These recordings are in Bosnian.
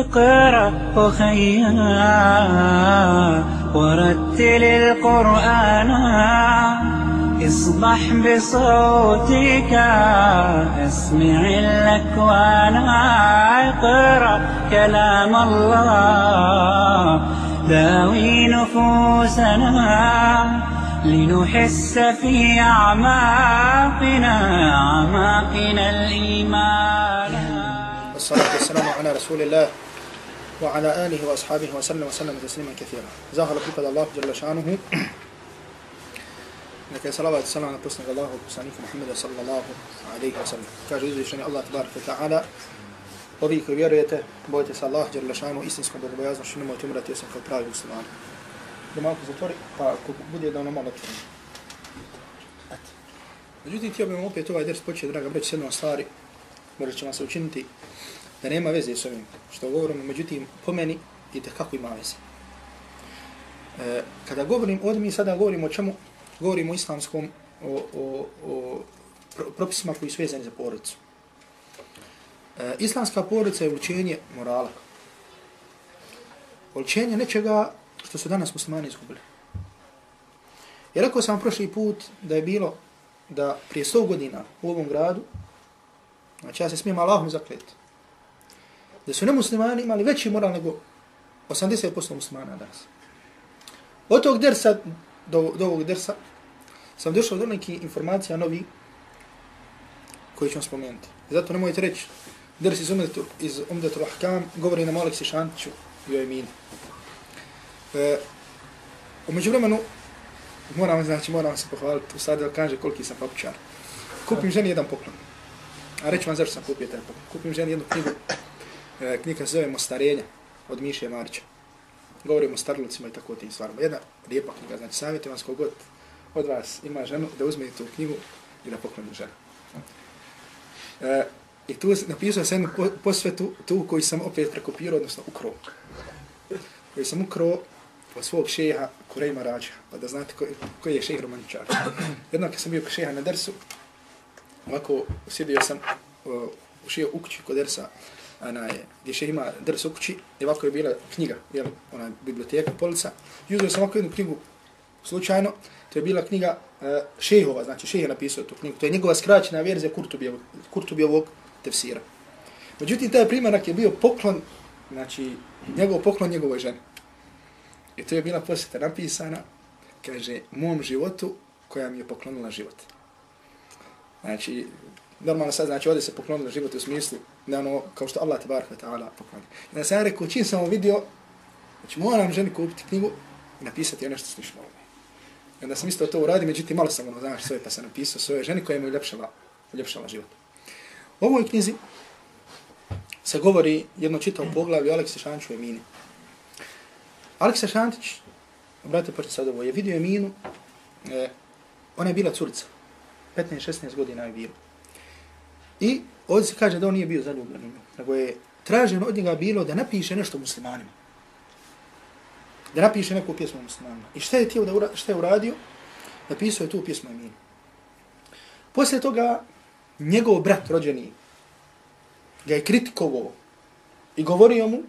اقرأ أخيا ورتل القرآن. اصبح بصوتك اسمع الأكوان. اقرأ كلام الله داوي نفوسنا. لنحس في أعماقنا أعماقنا الإيمان. والصلاة والسلام على رسول الله. وعلى آله وأصحابه وسلم وسلم تسليما كثيرا زاهر بقد الله جل شانه Neka je salavat i salam na posljednog Allahu poslanika Muhammeda sallallahu alaihi wa sallam. Kaže uzvišeni Allah tabarak wa ta'ala Ovi koji vjerujete, bojite se Allah, jer lešanu istinskom bogobojaznošću, nemojte umrati osim kao pravi muslimani. Da malo zatvori, pa ako bude da ono malo otvori. Eto. Međutim, htio bih vam opet ovaj ders početi, draga breći, s jednom stvari, možda će vam se učiniti da nema veze s ovim što govorimo, međutim, po meni i kako ima veze. E, kada govorim, ovdje mi sada govorimo o čemu, govorimo o islamskom, o, o, o propisima koji su vezani za porodicu. E, islamska porodica je učenje morala. Učenje nečega što su danas muslimani izgubili. I rekao sam prošli put da je bilo da prije 100 godina u ovom gradu, znači ja se smijem Allahom zakljeti, da su nemuslimani imali veći moral nego 80% muslimana danas. Od tog dersa do, do ovog dersa sam došao do nekih informacija novi koje ću vam spomenuti. Zato nemojte reći ders iz umdetu, iz umdetu lahkam govori nam Aleksi Šantiću i o Emini. E, umeđu vremenu moram, znači, moram se pohvaliti u sad kaže koliki sam papučar. Kupim ženi jedan poklon. A reći vam zašto sam kupio taj poklon. Kupim ženi jednu knjigu. E, knjiga se zove Mostarenja od Miše Marića. Govorimo o starlucima i tako o tim stvarima. Jedna lijepa knjiga. Znači, savjetujem vas kogod od vas ima ženu da uzme tu knjigu i da pokloni ženu. E, I tu napisao sam jednu posvetu, tu koji sam opet prekopirao, odnosno ukro. Koju sam ukro od svog šeha Kurejma Rađa, pa da znate koji, koji je šeh romaničar. Jednom kad sam bio šeha na dersu, ovako sjedio sam uh, u šeha u kući kod dersa, onaj, gdje še ima drs u kući, i ovako je bila knjiga, jel, ona biblioteka, polica. I uzeo sam ovako jednu knjigu slučajno, to je bila knjiga e, uh, šehova, znači šeh je napisao tu knjigu. To je njegova skraćena verzija Kurtubijevog, Kurtubijevog tefsira. Međutim, taj primarak je bio poklon, znači, njegov poklon njegovoj ženi. I to je bila posjeta napisana, kaže, mom životu koja mi je poklonila život. Znači, normalno sad, znači, ovdje se poklonila život u smislu, da ono, kao što Allah te barha ta'ala pokloni. I da sam rekao, čim sam ovo vidio, znači, moram ženi kupiti knjigu i napisati nešto slično ovdje. I onda sam isto to uradio, međutim, malo sam ono, znaš, svoje, pa sam napisao svoje ženi koja mi je uljepšala, uljepšala život. U ovoj knjizi se govori jedno čitao poglavlje o Aleksa Šantiću i Emini. Aleksa Šantić, brate, počne sad ovo, je vidio Eminu, e, ona je bila curica, 15-16 godina je bila. I ovdje se kaže da on nije bio zaljubljen u nju, nego je traženo od njega bilo da napiše nešto muslimanima. Da napiše neku pjesmu muslimanima. I šta je, tijel da ura, šta je uradio? Napisao je tu pjesmu Eminu. Poslije toga njegov brat rođeni ga je kritikovao i govorio mu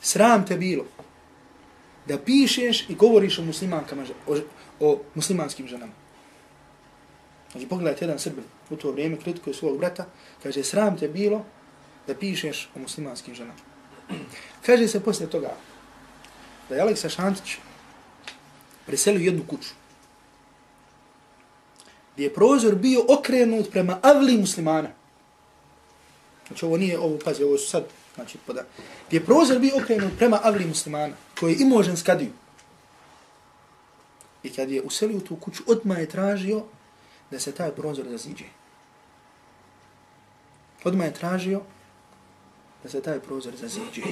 sram te bilo da pišeš i govoriš o muslimankama, o, o muslimanskim ženama. Znači pogledajte jedan srbin u to vrijeme kritikuje svog brata, kaže sram te bilo da pišeš o muslimanskim ženama. Kaže se poslije toga da je Aleksa Šantić preselio jednu kuću gdje je prozor bio okrenut prema avli muslimana. Znači ovo nije, ovo pazi, ovo su sad, znači poda. Gdje je prozor bio okrenut prema avli muslimana, koji je imao ženskadiju. I kad je uselio tu kuću, odmah je tražio da se taj prozor raziđe. Odmah je tražio da se taj prozor raziđe.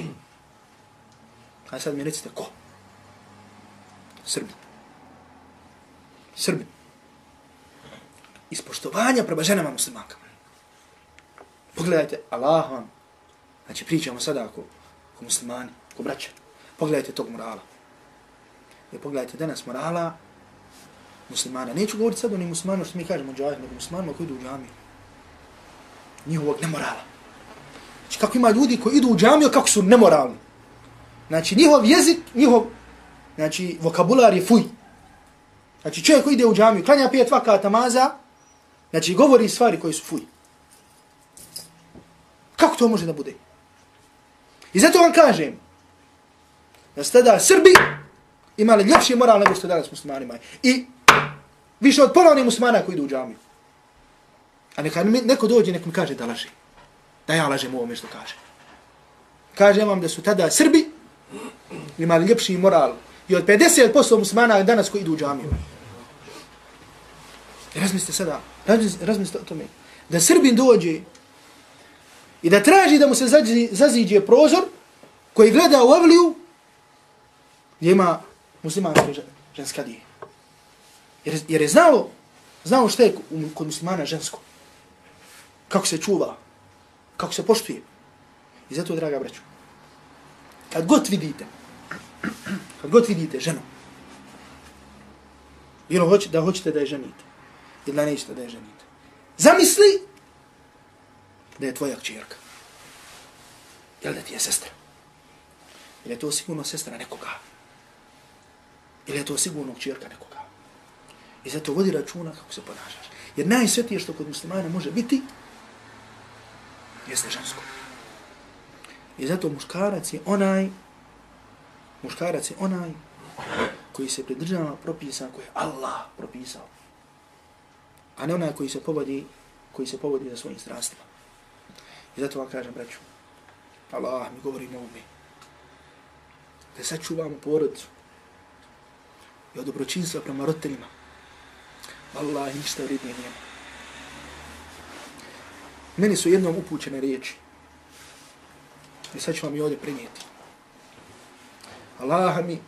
A sad mi recite, ko? Srbin. Srbin ispoštovanja prema ženama muslimankama. Pogledajte, Allah vam, znači pričamo sada ako, ako muslimani, ako braća, pogledajte tog morala. I pogledajte danas morala muslimana. Neću govoriti sad o njih muslimanima što mi kažemo džahid, nego muslimanima koji idu u džamiju. Njihovog nemorala. Znači kako ima ljudi koji idu u džamiju, kako su nemoralni. Znači njihov jezik, njihov znači, vokabular je fuj. Znači čovjek koji ide u džamiju, klanja pet vakata maza, znači govori stvari koje su fuj. Kako to može da bude? I zato vam kažem, da ste da Srbi imali ljepši moral nego što danas muslimani imaju. I više od pola onih musmana koji idu u džamiju. A neka neko dođe, neko mi kaže da laže. Da ja lažem u ovome što kaže. Kažem vam da su tada Srbi imali ljepši moral. I od 50% musmana danas koji idu u džamiju. Razmislite sada, razmislite o tome. Da Srbin dođe i da traži da mu se zaziđe prozor koji gleda u avliju gdje ima muslimanske ženska dije. Jer, jer je znao, znao što je kod muslimana žensko. Kako se čuva, kako se poštuje. I zato, draga braću, kad god vidite, kad god vidite ženu, bilo hoć, da hoćete da je ženite, ili da nećete da je ženite, zamisli da je tvoja kćerka. Jel da ti je sestra? Ili je to sigurno sestra nekoga? Ili je to sigurno kćerka nekoga? I zato vodi računa kako se ponašaš. Jer najsvetije što kod muslimana može biti, jeste žensko. I zato muškarac je onaj, muškarac je onaj koji se pridržava propisa koje je Allah propisao. A ne onaj koji se povodi, koji se povodi za svojim strastima. I zato vam kažem, braću, Allah mi govori na umi. Da sačuvamo porodicu i od dobročinstva prema roditeljima. Allah ništa vrednije nijema. Meni su jednom upućene riječi. I sad ću vam i ovdje prenijeti. Allah mi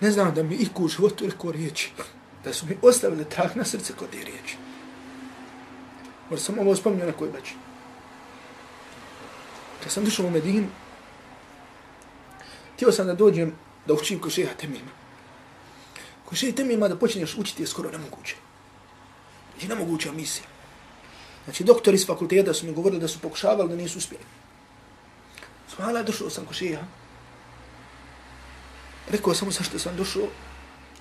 ne znam da mi iku u životu rekao riječi. Da su mi ostavili trag na srce kod te riječi. Možda sam ovo spomnio na kojoj bači. Kad sam došao u Medinu, htio sam da dođem da učim ko šeha temima. Ko šeha temima da počneš učiti je skoro nemoguće. Znači nemoguća misija. Znači, doktori iz fakulteta su mi govorili da su pokušavali da nisu uspjeli. Svala, došao sam ko šeha. Rekao sam mu sa što sam došao.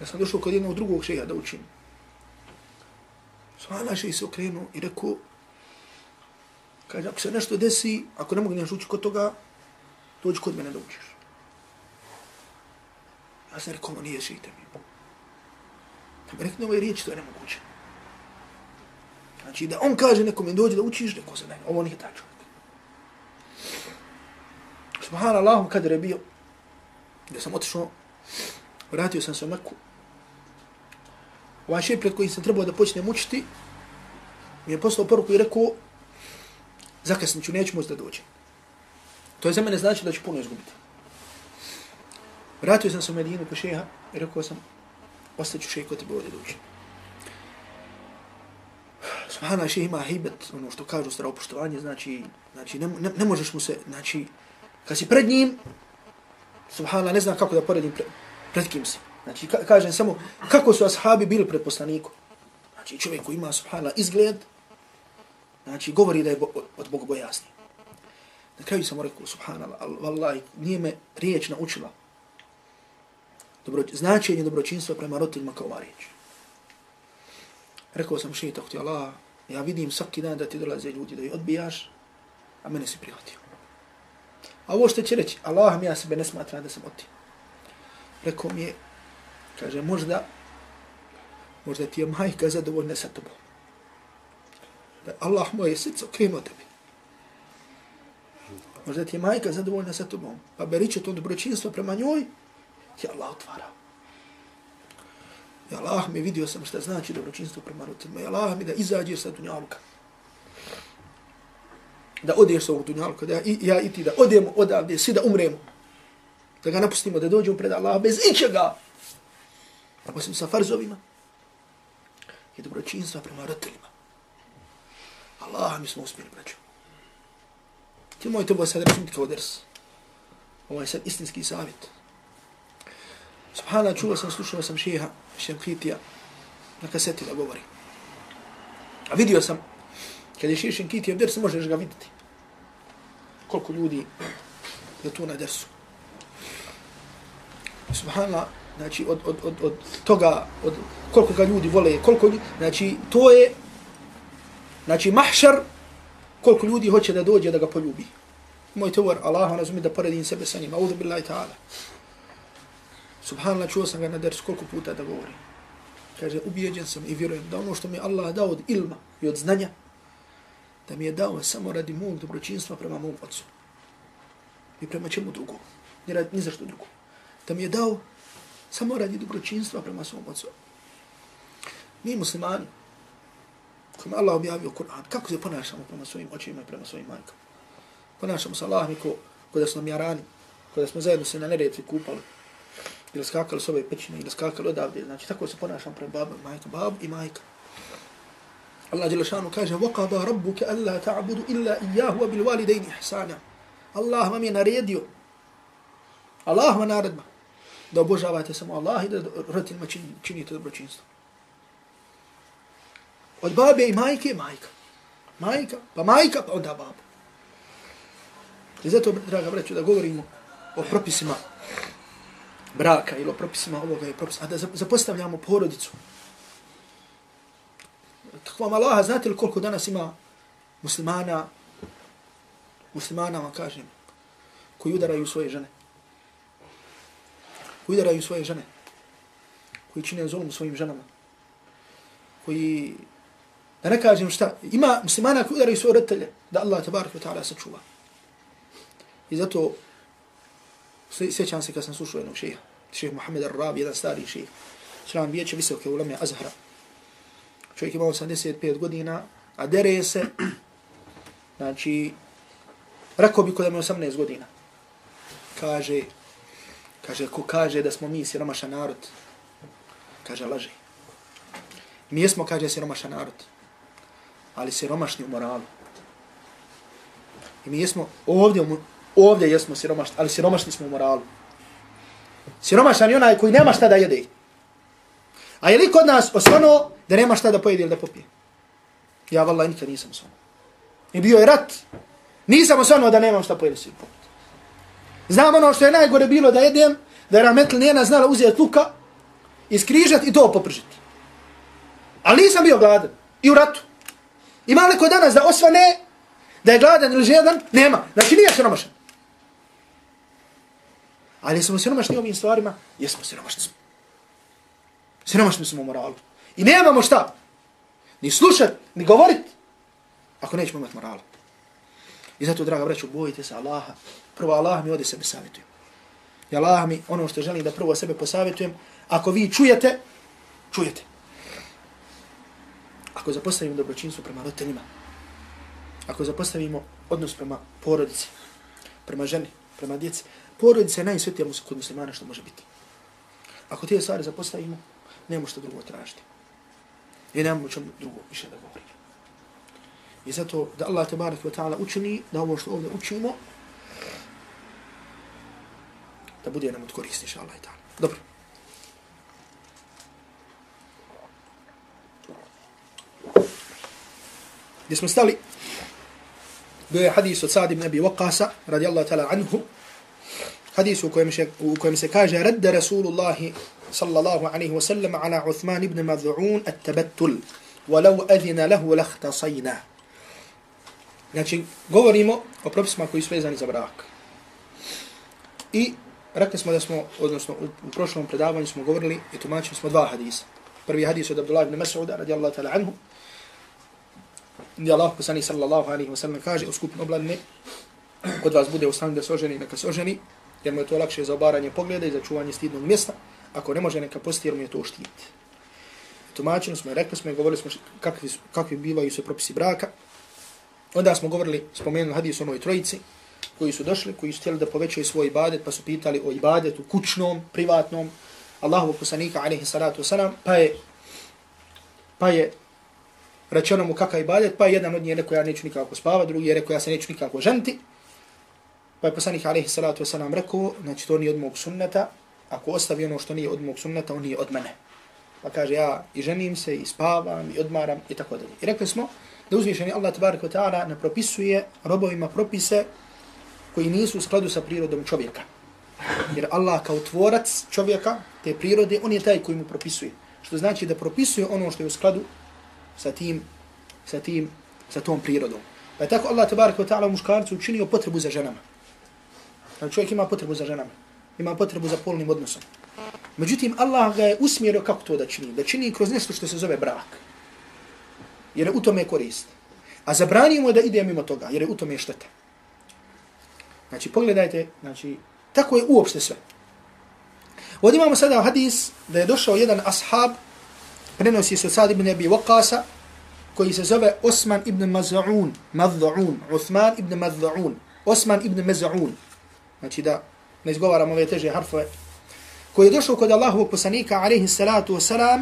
Ja sam došao kod jednog drugog šeha da učim. Svala, šeha se okrenuo i rekao, Kaže, ako se nešto desi, ako ne mogu ući kod toga, dođi kod mene da učiš. Ja sam rekao, nije šite mi. Rekne ovoj riječi, to je nemoguće. Znači, da on kaže nekome dođe da učiš, neko se ne, ovo nije taj čovjek. Subhanallahu, kad je bio, da sam otišao, vratio sam se u Meku. Ovaj šep pred kojim sam trebao da počnem učiti, mi je poslao poruku i rekao, zakasnit ću, neću moći da dođem. To je za mene znači da ću puno izgubiti. Vratio sam se u Medinu po šeha i rekao sam, ostaću šeha kod tebe ovdje duže. Subhana še ima hibet, ono što kažu stara opuštovanje, znači, znači ne, ne, ne, možeš mu se, znači, kad si pred njim, Subhana, ne znam kako da poredim pre, pred kim si. Znači, ka, kažem samo, kako su ashabi bili pred poslanikom. Znači, čovjek koji ima, Subhana, izgled, Znači, govori da je od Boga bojasni. Na kraju sam rekao, subhanallah, vallahi, nije me riječ naučila. Dobro, značenje dobročinstva prema roditeljima kao ova. Rekao sam šeitak ti Allah, ja vidim svaki dan da ti dolaze ljudi da ih odbijaš, a mene si prihvatio. A ovo što će reći, Allah mi ja sebe ne smatra da sam oti. Rekao mi je, kaže, možda, možda ti je majka zadovoljna sa tobom da Allah moje srce okrenuo tebi. Možda ti je majka zadovoljna sa tobom, pa beriče to dobročinstvo prema njoj, ti Allah otvara. I Allah mi vidio sam šta znači dobročinstvo prema roditeljima. I Allah mi da izađeš sa dunjalka. Da odeš sa ovog dunjalka, da i, ja i ti da odemo odavde, svi da umremo. Da ga napustimo, da dođemo pred Allah bez ičega. Osim sa farzovima. I dobročinstva prema roditeljima. Allah, mi smo uspjeli, braću. Ti moj to bo sad razumiti kao ders. Ovo je sad istinski savjet. Subhana, čuo sam, slušao sam šeha, Šenkitija na kaseti da govori. A vidio sam, kad je šeha Šenkitija ders, možeš ga vidjeti. koliko ljudi je tu na dersu. Subhana, znači od, od, od, od toga, od koliko ga ljudi vole, koliko ljudi, znači to je, znači mahšar, koliko ljudi hoće da dođe da ga poljubi. Moj tovor, Allah razumi da poredim sebe sa njima, audu billahi ta'ala. Subhanallah, čuo sam ga na ders koliko puta da govori. Kaže, ubijeđen sam i vjerujem da ono što mi Allah dao od ilma i od znanja, da mi je dao samo radi mog dobročinstva prema mom ocu. I prema čemu drugo. Ni, radi, ni zašto drugo. Da mi je dao samo radi dobročinstva prema svom ocu. Mi muslimani, kojima Allah objavio Kur'an, kako se ponašamo prema svojim očima i prema svojim majkama? Ponašamo se Allah ko, ko da nam jarani, ko da smo zajedno se na neretvi kupali, ili skakali s ove pećine, ili skakali odavde. Znači, tako se ponašamo prema babu i majka, babu i majka. Allah Đelešanu kaže وَقَضَا رَبُّكَ أَلَّا تَعْبُدُ إِلَّا إِيَّهُ وَبِالْوَالِدَيْنِ إِحْسَانًا Allah vam je naredio, Allah vam naredba, da obožavate samo Allah i da roditeljima činite dobročinstvo. Od babe i majke, majka. Majka, pa majka, pa onda baba. I zato, draga breću, da govorimo o propisima braka ili o propisima ovoga i propisima, a da zapostavljamo porodicu, tako vam Allaha, znate li koliko danas ima muslimana, muslimana vam kažem, koji udaraju svoje žene. Koji udaraju svoje žene. Koji čine zulum svojim ženama. Koji, da ne kažem šta, ima muslimana koji udaraju svoje roditelje, da Allah tabarak ta'ala sačuva. I zato, sjećam se kad sam slušao jednog šeha, šeha Muhammed Ar-Rabi, jedan stari šeha, sram vijeće visoke ulame Azhara, čovjek ima 85 godina, a dere se, znači, rekao bi kod mi 18 godina. Kaže, kaže, ko kaže da smo mi siromašan narod, kaže, laže. Mi jesmo, kaže, siromašan narod, ali siromašni u moralu. I mi jesmo, ovdje, ovdje jesmo siromašni, ali siromašni smo u moralu. Siromašan je onaj koji nema šta da jede. A je li kod nas osvano da nema šta da pojede ili da popije? Ja vallaha, nikad nisam osvano. I bio je rat. Nisam osvano da nemam šta pojede ili popiti. Znam ono što je najgore bilo da jedem, da je rahmetl njena znala uzeti luka, iskrižati i to popržiti. Ali nisam bio gladan. I u ratu. Ima li ko danas da osvane, da je gladan ili žedan? Nema. Znači nije siromašan. Ali smo siromašni ovim stvarima? Jesmo siromašni smo. Siromašni smo u moralu. I nemamo šta. Ni slušat, ni govorit. Ako nećemo imati moralu. I zato, draga braću, bojite se Allaha. Prvo Allah mi ode sebe savjetujem. I Allah mi ono što želim da prvo sebe posavjetujem. Ako vi čujete, čujete. Ako zapostavimo dobročinstvo prema roditeljima. Ako zapostavimo odnos prema porodici. Prema ženi, prema djeci. Porodica je najsvetija kod muslimana što može biti. Ako te stvari zapostavimo, nema što drugo tražiti. I nemamo čemu drugo više da govorimo. I zato da Allah te barak wa ta'ala učini da ovo što ovdje učimo da bude nam od koristi, inša Allah i ta'ala. Dobro. Gdje smo stali? Bio je hadis od Sa'd ibn Abi Waqasa, radijallahu ta'ala anhu, hadis u kojem, še, u kojem se kaže radda Rasulullahi sallallahu alaihi wa sallam ala Uthman ibn Madhu'un at-tabattul walau adhina lahu lakhtasayna Znači, govorimo o propisima koji su vezani za brak. I rekli smo da smo, odnosno u, u prošlom predavanju smo govorili i tumačili smo dva hadisa. Prvi hadis od Abdullah ibn Mas'uda radijallahu ta'ala anhu gdje Allah poslani sallallahu alaihi wa sallam kaže u skupinu obladne kod vas bude u stanju da se oženi, neka se oženi, jer mu je to lakše za obaranje pogleda i za čuvanje stidnog mjesta. Ako ne može neka posti, jer mu je to štit. Tumačili smo i rekli smo i govorili smo kakvi, kakvi bivaju se propisi braka. Onda smo govorili, spomenuli hadis o onoj trojici koji su došli, koji su htjeli da povećaju svoj ibadet, pa su pitali o ibadetu kućnom, privatnom, Allahu poslanika, alaihi salatu wasalam, pa je, pa je rečeno mu kakav ibadet, pa je jedan od njih rekao ja neću nikako spavati, drugi je rekao ja se neću nikako ženiti, Pa je poslanik alaihi salatu wasalam rekao, znači to nije od mog sunneta, ako ostavi ono što nije od mog sunneta, on nije od mene. Pa kaže ja i ženim se, i spavam, i odmaram, i tako dalje. I rekli smo da uzvišeni Allah tabarik wa ta'ala ne propisuje robovima propise koji nisu u skladu sa prirodom čovjeka. Jer Allah kao tvorac čovjeka, te prirode, on je taj koji mu propisuje. Što znači da propisuje ono što je u skladu sa tim, sa tim, sa tom prirodom. Pa je tako Allah tabarik wa ta'ala muškarcu učinio potrebu za ženama. Znači čovjek ima potrebu za ženama. Ima potrebu za polnim odnosom. Međutim, Allah ga je usmjerio kako to da čini. Da čini kroz nešto što se zove brak. Jer je u tome korist. A zabranimo je da ide mimo toga, jer je u tome šteta. Znači, pogledajte, znači, tako je uopšte sve. Ovdje imamo sada hadis da je došao jedan ashab, prenosi se od Sad ibn Abi Waqasa, koji se zove Osman ibn Maz'un, Maz'un, Uthman ibn Maz'un, Osman ibn Maz'un. Znači da ne izgovaram ove teže harfove. Koji je došao kod Allahovog poslanika, alaihi salatu wasalam,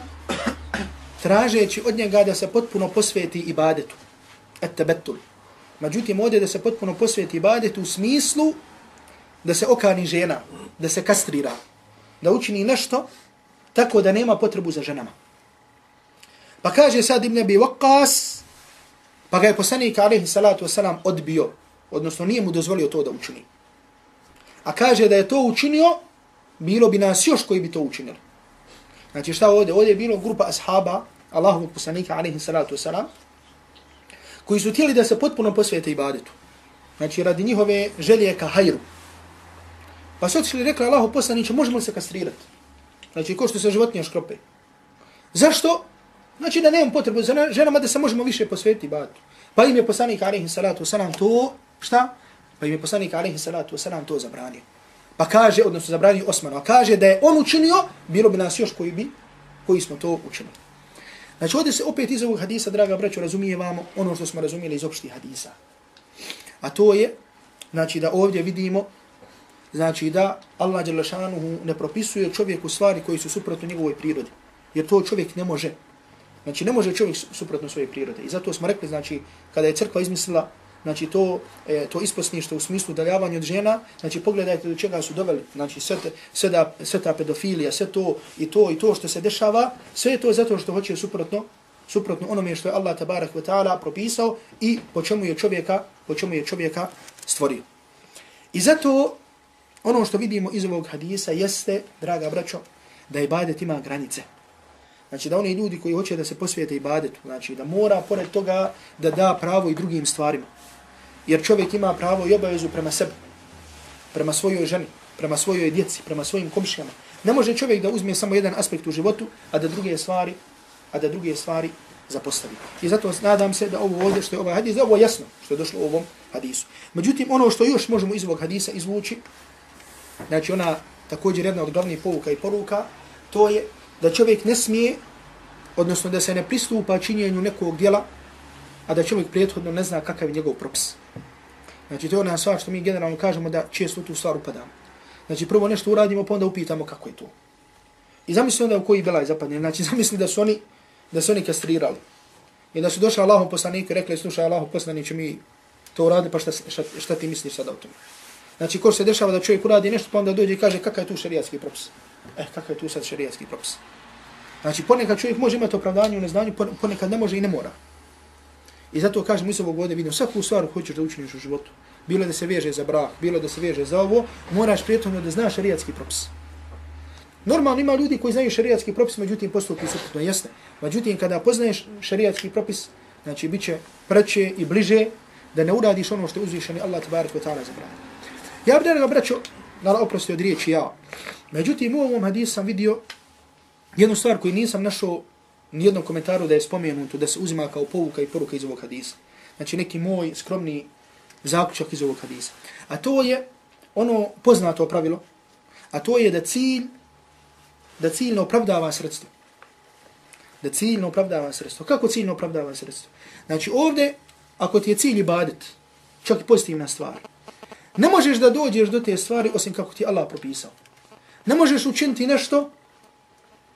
tražeći od njega da se potpuno posveti ibadetu. Et tebetul. Međutim, ovdje da se potpuno posveti ibadetu u smislu da se okani žena, da se kastrira, da učini nešto tako da nema potrebu za ženama. Pa kaže sad Ibn Abi Waqas, pa ga je poslanik alaihi salatu wasalam odbio, odnosno nije mu dozvolio to da učini. A kaže da je to učinio, bilo bi nas još koji bi to učinili. Znači šta ovdje? Ovdje je bilo grupa ashaba, Allahovog poslanika alaihi salatu wasalam, koji su tijeli da se potpuno posvete ibadetu. Znači radi njihove želje ka hajru. Pa su otišli rekli Allahu poslaniće, možemo li se kastrirati? Znači ko što se životinja škrope. Zašto? Znači da nemam potrebu za ženama da se možemo više posvetiti ibadetu. Pa im je poslanik alaihi salatu wasalam to, šta? Pa im je poslanik alaihi salatu wasalam to zabranio. Pa kaže, odnosno zabranio Osmanu, a kaže da je on učinio, bilo bi nas još koji bi, koji smo to učinili. Znači ovdje se opet iz ovog hadisa, draga braćo, razumijevamo ono što smo razumijeli iz opštih hadisa. A to je, znači da ovdje vidimo, znači da Allah Đelešanuhu ne propisuje čovjeku stvari koji su suprotno njegovoj prirodi. Jer to čovjek ne može. Znači ne može čovjek suprotno svoje prirode. I zato smo rekli, znači, kada je crkva izmislila znači to e, to isposništvo u smislu daljavanja od žena, znači pogledajte do čega su doveli, znači sve, sve, da, sve ta pedofilija, sve to i to i to što se dešava, sve to zato što hoće suprotno suprotno onome što je Allah tabarak ve taala propisao i po čemu je čovjeka, po čemu je čovjeka stvorio. I zato ono što vidimo iz ovog hadisa jeste, draga braćo, da ibadet ima granice. Znači da oni ljudi koji hoće da se posvijete ibadetu, znači da mora pored toga da da pravo i drugim stvarima. Jer čovjek ima pravo i obavezu prema sebi, prema svojoj ženi, prema svojoj djeci, prema svojim komšijama. Ne može čovjek da uzme samo jedan aspekt u životu, a da druge stvari, a da druge stvari zapostavi. I zato nadam se da ovo ovdje što je ovaj hadis, da ovo je jasno što je došlo u ovom hadisu. Međutim, ono što još možemo iz ovog hadisa izvući, znači ona također jedna od glavnih povuka i poruka, to je da čovjek ne smije, odnosno da se ne pristupa činjenju nekog djela, a da čovjek prethodno ne zna kakav je njegov propis. Znači, to je ona stvar što mi generalno kažemo da često tu stvar upadamo. Znači, prvo nešto uradimo, pa onda upitamo kako je to. I zamisli onda u koji belaj zapadne. Znači, zamisli da su oni, da su oni kastrirali. I da su došli Allahom poslaniku i rekli, slušaj Allahom poslaniku, mi to uradi, pa šta, šta, šta ti misliš sada o tome? Znači, ko se dešava da čovjek uradi nešto, pa onda dođe i kaže kakav je tu šarijatski propis. Eh, kakav je tu sad šarijatski propis. Znači, ponekad čovjek može imati opravdanje u neznanju, ponekad ne može i ne mora. I zato kažem, mi se ovog godine vidimo, svaku stvar hoćeš da učiniš u životu, bilo da se veže za brak, bilo da se veže za ovo, moraš prijetomno da znaš šarijatski propis. Normalno ima ljudi koji znaju šarijatski propis, međutim postupi suprotno, jasne. Međutim, kada poznaješ šarijatski propis, znači bit će preće i bliže da ne uradiš ono što je uzvišeni Allah tabarak wa ta'ala zabranio. Ja bih da ga braćo, da oprosti od riječi ja. Međutim, u ovom hadisu sam vidio jednu stvar koju nisam našao nijednom komentaru da je spomenuto da se uzima kao povuka i poruka iz ovog hadisa. Znači neki moj skromni zaključak iz ovog hadisa. A to je ono poznato pravilo, a to je da cilj, da cilj ne opravdava sredstvo. Da cilj ne opravdava sredstvo. Kako cilj ne opravdava sredstvo? Znači ovdje, ako ti je cilj ibadet, čak i pozitivna stvar, ne možeš da dođeš do te stvari osim kako ti Allah propisao. Ne možeš učiniti nešto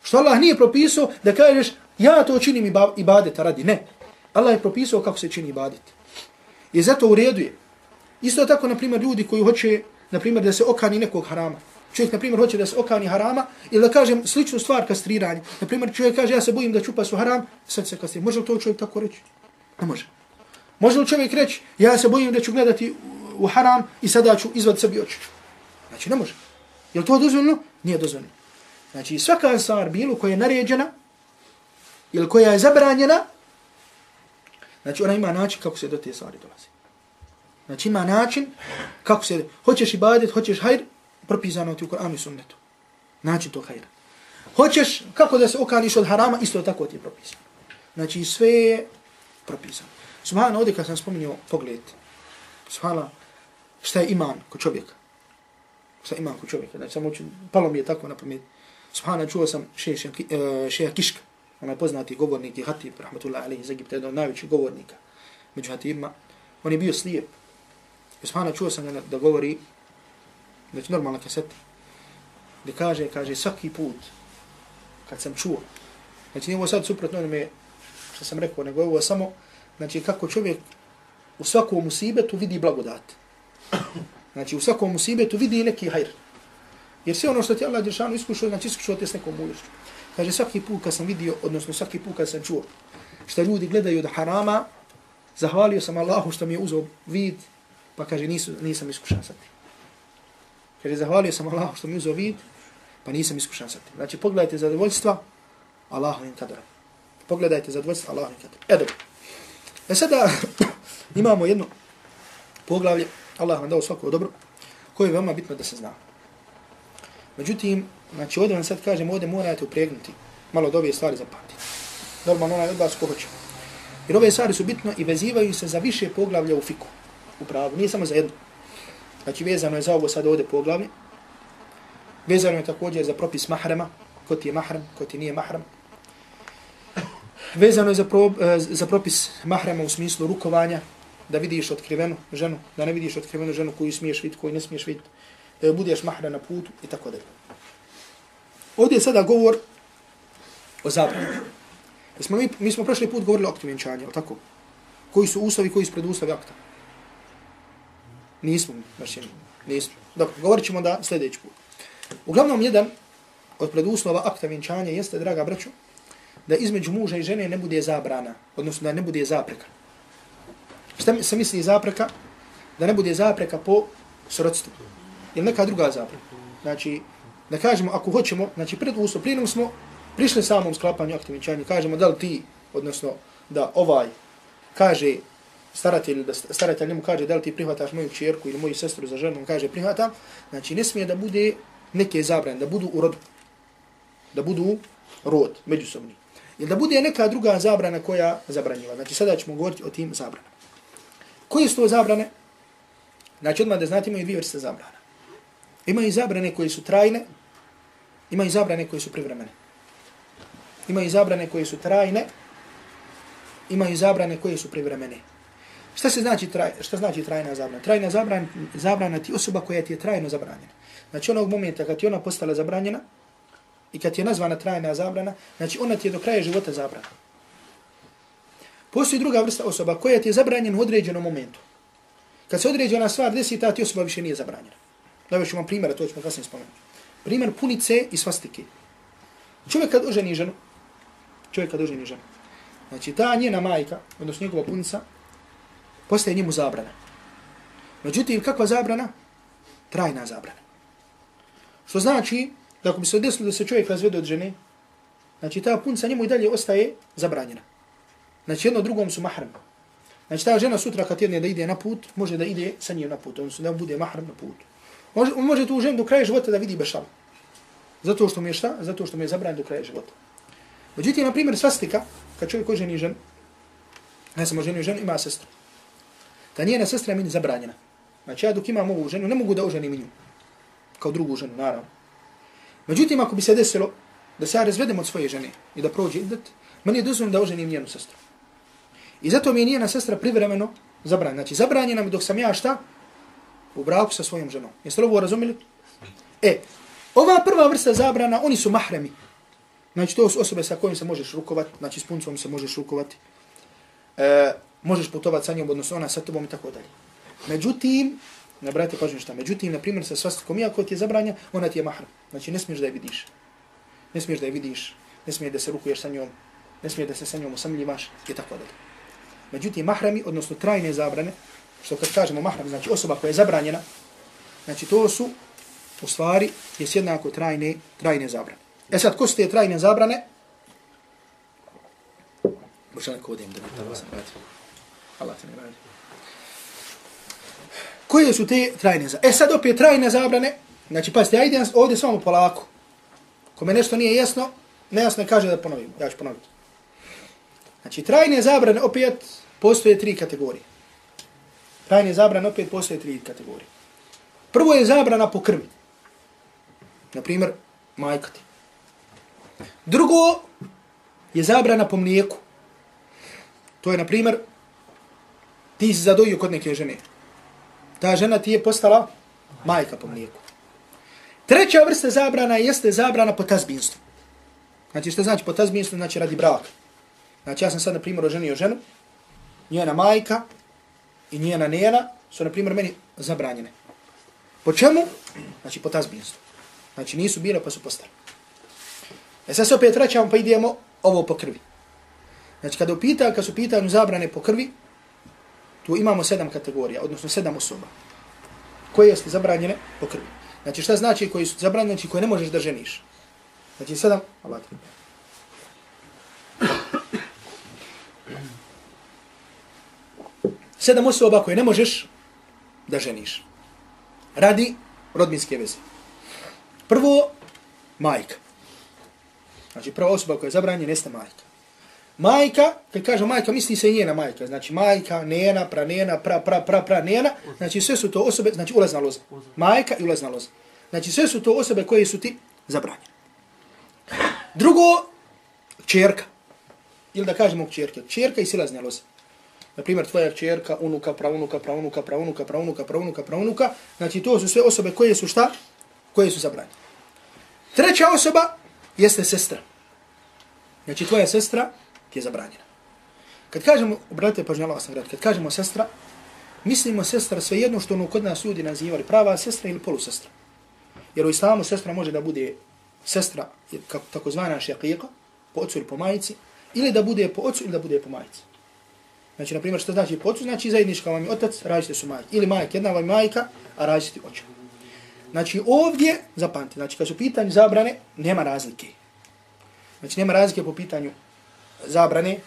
što Allah nije propisao da kažeš ja to činim ibadeta radi. Ne. Allah je propisao kako se čini ibadet. I zato u redu je. Isto tako, na primjer, ljudi koji hoće, na primjer, da se okani nekog harama. Čovjek, na primjer, hoće da se okani harama ili da kažem sličnu stvar kastriranje. Na primjer, čovjek kaže, ja se bojim da čupa su haram, sad se kastriranje. Može li to čovjek tako reći? Ne može. Može li čovjek reći, ja se bojim da ću gledati u haram i sada ću izvad sebi oči. Znači, ne može. Je li to dozvoljeno? Nije dozvoljeno. Znači, svaka stvar bilo koja je naređena, ili koja je zabranjena, znači, ona ima način kako se do te stvari dolazi. Znači, ima način kako se, hoćeš ibadet, hoćeš hajr, propisano ti u Koranu i sunnetu. Način to hajra. Hoćeš kako da se okaniš od harama, isto tako ti je propisano. Znači, sve je propisano. Subhano, ovdje kad sam spominio pogled, subhano, šta je iman kod čovjeka? Šta je iman kod čovjeka? Znači, samo ću, palo mi je tako na pamet. Subhano, čuo sam šeha še, Kiška, onaj poznati govornik i hatib, rahmatullahi alaihi, iz Egipta, jedan od najvećih govornika među hatibima. On je bio slijep. Subhano, čuo sam da, da govori, znači normalna kaseta, gdje kaže, kaže, svaki put, kad sam čuo, znači nije ovo sad suprotno onome što sam rekao, nego ovo samo, znači kako čovjek u svakom musibetu vidi blagodat. Znači u svakom musibetu vidi neki hajr. Jer sve ono što ti Allah Đeršanu iskušao, znači iskušao te s nekom mudrošću. Kaže svaki put kad sam vidio, odnosno svaki put kad sam čuo, što ljudi gledaju od harama, zahvalio sam Allahu što mi je uzao vid, pa kaže nisu, nisam iskušan sa tim. Kaže zahvalio sam Allahu što mi je uzao vid, pa nisam iskušan sa tim. Znači pogledajte zadovoljstva Allahovim kadra. Pogledajte zadovoljstva Allahovim kadarom. E dobro. E sada imamo jedno poglavlje, Allah vam dao svako dobro, koje je veoma bitno da se zna. Međutim, znači ovdje vam sad kažem, ovdje morate upregnuti malo od ove stvari zapamtiti. Normalno onaj od vas ko hoće. Jer ove stvari su bitno i vezivaju se za više poglavlja u fiku. U pravu, nije samo za jedno. Znači vezano je za ovo sad ovdje poglavlje. Vezano je također za propis mahrama, ko ti je mahram, ko ti nije mahram. Vezano je za, pro, e, za propis mahrama u smislu rukovanja, da vidiš otkrivenu ženu, da ne vidiš otkrivenu ženu koju smiješ vidjeti, koju ne smiješ vidjeti, E, budeš mahra na putu i tako dalje. Ovdje je sada govor o zabrani. Smo mi, mi smo prošli put govorili o aktu vjenčanja, tako? Koji su uslovi, koji su preduslovi akta? Nismo, znači, nismo. Dobro, govorit ćemo da sljedeći put. Uglavnom, jedan od preduslova akta vjenčanja jeste, draga braćo, da između muža i žene ne bude zabrana, odnosno da ne bude zapreka. Šta se misli zapreka? Da ne bude zapreka po srodstvu. Ili neka druga zabrana. Znači, da kažemo, ako hoćemo, znači pred uslov, prije smo prišli samom sklapanju akta vjenčanja, kažemo da li ti, odnosno da ovaj kaže staratelj, da staratelj njemu kaže da li ti prihvataš moju čerku ili moju sestru za ženu, kaže prihvatam, znači ne smije da bude neke zabrane, da budu u rodu. Da budu rod, međusobni. Ili da bude neka druga zabrana koja zabranjiva. Znači sada ćemo govoriti o tim zabranama. Koje su to zabrane? Znači odmah da znate imaju dvije vrste zabrana. Imaju zabrane koje su trajne, imaju zabrane koje su privremene. Imaju zabrane koje su trajne, imaju zabrane koje su privremene. Šta se znači traj, šta znači trajna zabrana? Trajna zabrana, zabrana ti osoba koja ti je trajno zabranjena. Znači onog momenta kad ti ona postala zabranjena i kad ti je nazvana trajna zabrana, znači ona ti je do kraja života zabrana. Postoji druga vrsta osoba koja ti je zabranjena u određenom momentu. Kad se određena stvar desi, ta ti osoba više nije zabranjena. Da ću vam primjera, to ćemo kasnije spomenuti. Primjer punice i svastike. Čovjek kad oženi ženu, čovjek kad oženi ženu, znači ta njena majka, odnosno njegova punica, postaje njemu zabrana. Međutim, kakva zabrana? Trajna zabrana. Što znači, da ako bi se desilo da se čovjek razvede od žene, znači ta punca njemu i dalje ostaje zabranjena. Znači jedno drugom su mahram. Znači ta žena sutra kad jedne da ide na put, može da ide sa njim na put, odnosno da bude mahram na putu. Može, on može tu ženu do kraja života da vidi bešala. Zato što mu je šta? Zato što mu je zabranjeno do kraja života. Međutim, na primjer, svastika, kad čovjek oženi ženu, ne samo ženu ženu, ima sestru. Ta njena sestra je meni zabranjena. Znači ja dok imam ovu ženu, ne mogu da oženim nju. Kao drugu ženu, naravno. Međutim, ako bi se desilo da se ja razvedem od svoje žene i da prođe idet, meni je dozvoljeno da oženim njenu sestru. I zato mi je njena sestra privremeno zabranjena. Znači, zabranjena mi dok sam ja šta? U braku sa svojom ženom. Jeste li ovo razumili? E, ova prva vrsta zabrana, oni su mahremi. Znači, to su osobe sa kojim se možeš rukovati, znači s puncom se možeš rukovati. E, možeš putovati sa njom, odnosno ona sa tobom i tako dalje. Međutim, ne brate pažnju šta, međutim, na primjer, sa svastikom, iako ti je zabranja, ona ti je mahrem. Znači, ne smiješ da je vidiš. Ne smiješ da je vidiš, ne smiješ da se rukuješ sa njom, ne smiješ da se sa njom usamljivaš i tako dalje. Međutim, mahrami, odnosno trajne zabrane, što kad kažemo mahram, znači osoba koja je zabranjena, znači to su u stvari je jednako trajne, trajne zabrane. E sad, ko su te trajne zabrane? Možda neko da ne tamo sam radi. Allah te ne radi. Koje su te trajne zabrane? E sad opet trajne zabrane, znači pazite, ja idem ovdje samo polako. Kome nešto nije jasno, nejasno kaže da ponovim, ja ću ponoviti. Znači, trajne zabrane opet postoje tri kategorije. Trajne zabrane opet postoje tri kategorije. Prvo je zabrana po krvi. Naprimjer, majka ti. Drugo je zabrana po mlijeku. To je, na primjer, ti si zadojio kod neke žene. Ta žena ti je postala majka po mlijeku. Treća vrsta zabrana jeste zabrana po tazbinstvu. Znači, što znači po tazbinstvu? Znači, radi braka. Znači, ja sam sad, na primjer, oženio ženu, njena majka i njena nena su, na primjer, meni zabranjene. Po čemu? Znači, po tazbinstvu. Znači, nisu bile, pa su postale. E sad se opet vraćamo, pa idemo ovo po krvi. Znači, kada, upita, kad su pitanju zabrane po krvi, tu imamo sedam kategorija, odnosno sedam osoba, koje su zabranjene po krvi. Znači, šta znači koji su zabranjene, znači koje ne možeš da ženiš. Znači, sedam, Allah sedam osoba koje ne možeš da ženiš. Radi rodbinske veze. Prvo, majka. Znači, prva osoba koja je zabranjena jeste majka. Majka, kad kaže majka, misli se i njena majka. Znači, majka, nena, pranena, pra, pra, pra, pra, nena. Znači, sve su to osobe, znači, ulazna loza. Majka i ulazna loza. Znači, sve su to osobe koje su ti zabranjene. Drugo, čerka. Ili da kažemo čerke. Čerka i silazna loza. Na primjer, tvoja čerka, unuka, praunuka, praunuka, praunuka, praunuka, praunuka, praunuka. Znači, to su sve osobe koje su šta? Koje su zabranjene. Treća osoba jeste sestra. Znači, tvoja sestra je zabranjena. Kad kažemo, brate, pažnja Allah sam kad kažemo sestra, mislimo sestra svejedno što ono kod nas ljudi nazivali prava sestra ili polusestra. Jer u islamu sestra može da bude sestra, takozvana šeqika, po ocu ili po majici, ili da bude po ocu ili da bude po majici. Znači, na primjer, što znači pocu? znači zajednička vam je otac, različite su majke. Ili majka, jedna vam je majka, a različiti oče. Znači, ovdje, zapamte, znači, kad su pitanje zabrane, nema razlike. Znači, nema razlike po pitanju zabrane,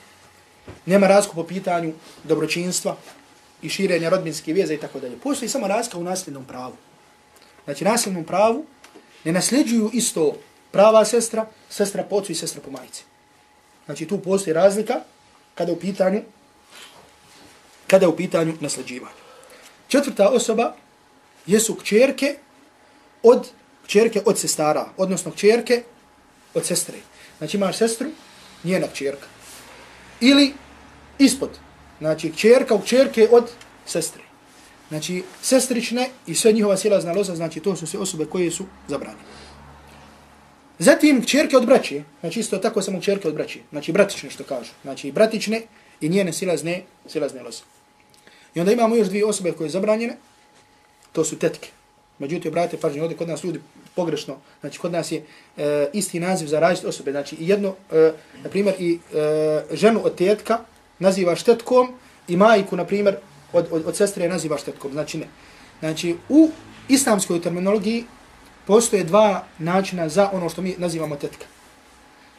nema razlike po pitanju dobročinstva i širenja rodbinske veze i tako dalje. Postoji samo razlika u nasljednom pravu. Znači, nasljednom pravu ne nasljeđuju isto prava sestra, sestra po ocu i sestra po majici. Znači, tu postoji razlika kada u pitanju kada je u pitanju naslađivanja. Četvrta osoba jesu kćerke od kćerke od sestara, odnosno kćerke od sestre. Znači imaš sestru, njena kćerka. Ili ispod, znači kćerka u kćerke od sestre. Znači sestrične i sve njihova sila znaloza, znači to su sve osobe koje su zabranjene. Zatim kćerke od braće, znači isto tako samo kćerke od braće, znači bratične što kažu, znači bratične i njene silazne, silazne loze. I onda imamo još dvije osobe koje je zabranjene, to su tetke. Međutim, brate, pažnje, ovdje kod nas ljudi pogrešno, znači kod nas je e, isti naziv za različite osobe, znači jedno, e, na primjer, i e, ženu od tetka naziva štetkom i majku, na primjer, od, od, od sestre naziva štetkom, znači ne. Znači, u islamskoj terminologiji postoje dva načina za ono što mi nazivamo tetka.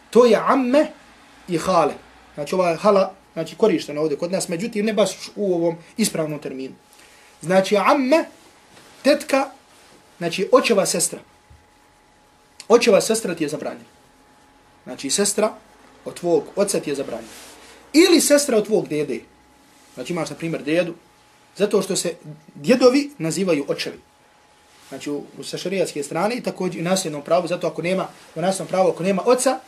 To je amme i hale. Znači, ova hala, znači korištena ovdje kod nas, međutim, ne baš u ovom ispravnom terminu. Znači, amme, tetka, Znači, očeva sestra. Očeva sestra ti je zabranjena. Znači, sestra od tvog oca ti je zabranjena. Ili sestra od tvog dede. Znači, imaš, na primjer, dedu. Zato što se djedovi nazivaju očevi. Znači, u, sa šarijatske strane i također u nasljednom pravu. Zato ako nema, u nasljednom pravu, ako nema oca,